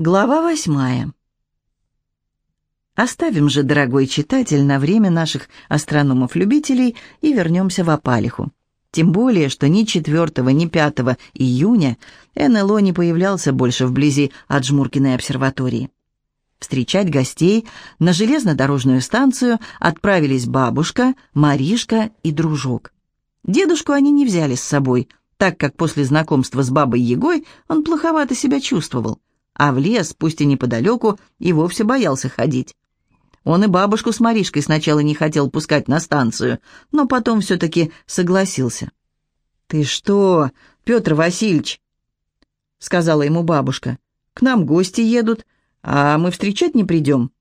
Глава восьмая. Оставим же, дорогой читатель, на время наших астрономов-любителей и вернемся в Апалиху. Тем более, что ни 4, ни 5 июня НЛО не появлялся больше вблизи от Жмуркиной обсерватории. Встречать гостей на железнодорожную станцию отправились бабушка, Маришка и дружок. Дедушку они не взяли с собой, так как после знакомства с бабой Егой он плоховато себя чувствовал а в лес, пусть и неподалеку, и вовсе боялся ходить. Он и бабушку с Маришкой сначала не хотел пускать на станцию, но потом все-таки согласился. «Ты что, Петр Васильевич?» — сказала ему бабушка. «К нам гости едут, а мы встречать не придем».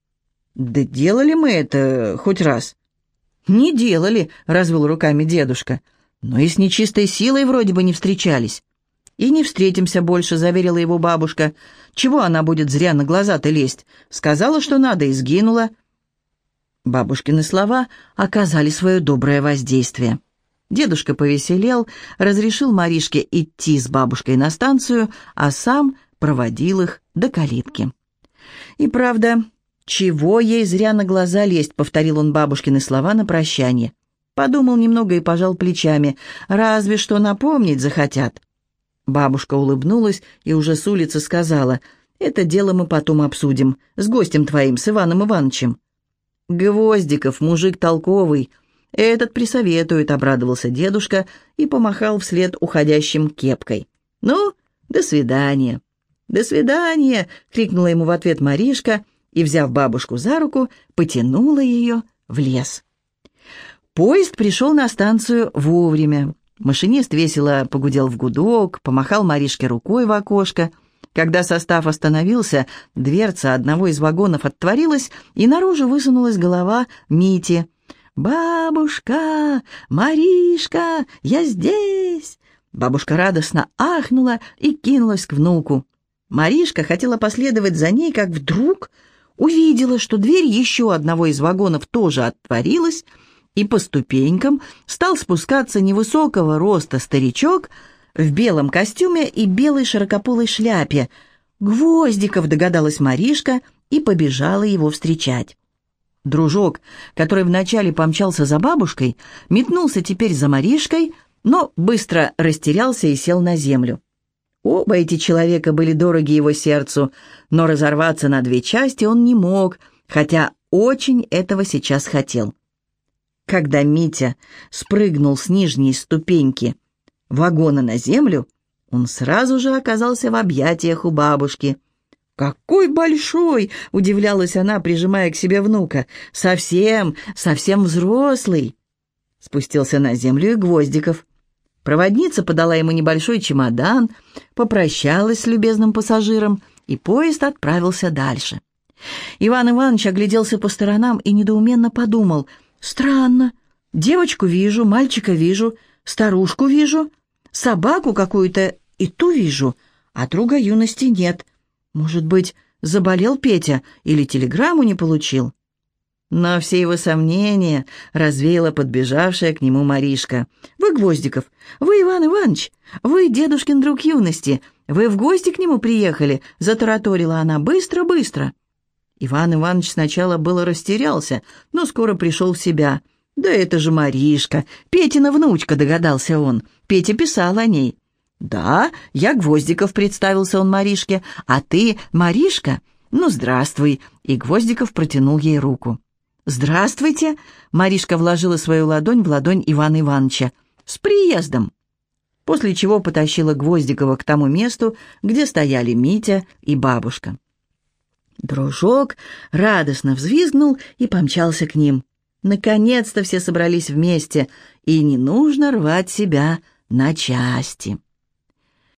«Да делали мы это хоть раз?» «Не делали», — развел руками дедушка. «Но и с нечистой силой вроде бы не встречались». «И не встретимся больше», — заверила его бабушка. «Чего она будет зря на глаза-то лезть? Сказала, что надо, и сгинула». Бабушкины слова оказали свое доброе воздействие. Дедушка повеселел, разрешил Маришке идти с бабушкой на станцию, а сам проводил их до калитки. «И правда, чего ей зря на глаза лезть?» — повторил он бабушкины слова на прощание. Подумал немного и пожал плечами. «Разве что напомнить захотят». Бабушка улыбнулась и уже с улицы сказала, «Это дело мы потом обсудим, с гостем твоим, с Иваном Ивановичем». «Гвоздиков, мужик толковый, этот присоветует», — обрадовался дедушка и помахал вслед уходящим кепкой. «Ну, до свидания». «До свидания!» — крикнула ему в ответ Маришка и, взяв бабушку за руку, потянула ее в лес. Поезд пришел на станцию вовремя. Машинист весело погудел в гудок, помахал Маришке рукой в окошко. Когда состав остановился, дверца одного из вагонов отворилась, и наружу высунулась голова Мити. «Бабушка! Маришка! Я здесь!» Бабушка радостно ахнула и кинулась к внуку. Маришка хотела последовать за ней, как вдруг увидела, что дверь еще одного из вагонов тоже отворилась, и по ступенькам стал спускаться невысокого роста старичок в белом костюме и белой широкополой шляпе. «Гвоздиков», — догадалась Маришка и побежала его встречать. Дружок, который вначале помчался за бабушкой, метнулся теперь за Маришкой, но быстро растерялся и сел на землю. Оба эти человека были дороги его сердцу, но разорваться на две части он не мог, хотя очень этого сейчас хотел. Когда Митя спрыгнул с нижней ступеньки вагона на землю, он сразу же оказался в объятиях у бабушки. «Какой большой!» — удивлялась она, прижимая к себе внука. «Совсем, совсем взрослый!» Спустился на землю и Гвоздиков. Проводница подала ему небольшой чемодан, попрощалась с любезным пассажиром, и поезд отправился дальше. Иван Иванович огляделся по сторонам и недоуменно подумал — Странно. Девочку вижу, мальчика вижу, старушку вижу, собаку какую-то и ту вижу, а друга юности нет. Может быть, заболел Петя или телеграмму не получил? Но все его сомнения развеяла подбежавшая к нему Маришка. «Вы, Гвоздиков, вы Иван Иванович, вы дедушкин друг юности, вы в гости к нему приехали», — затараторила она быстро-быстро. Иван Иванович сначала было растерялся, но скоро пришел в себя. «Да это же Маришка, Петина внучка», — догадался он. Петя писал о ней. «Да, я Гвоздиков», — представился он Маришке. «А ты Маришка? Ну, здравствуй». И Гвоздиков протянул ей руку. «Здравствуйте!» — Маришка вложила свою ладонь в ладонь Ивана Ивановича. «С приездом!» После чего потащила Гвоздикова к тому месту, где стояли Митя и бабушка. Дружок радостно взвизгнул и помчался к ним. Наконец-то все собрались вместе, и не нужно рвать себя на части.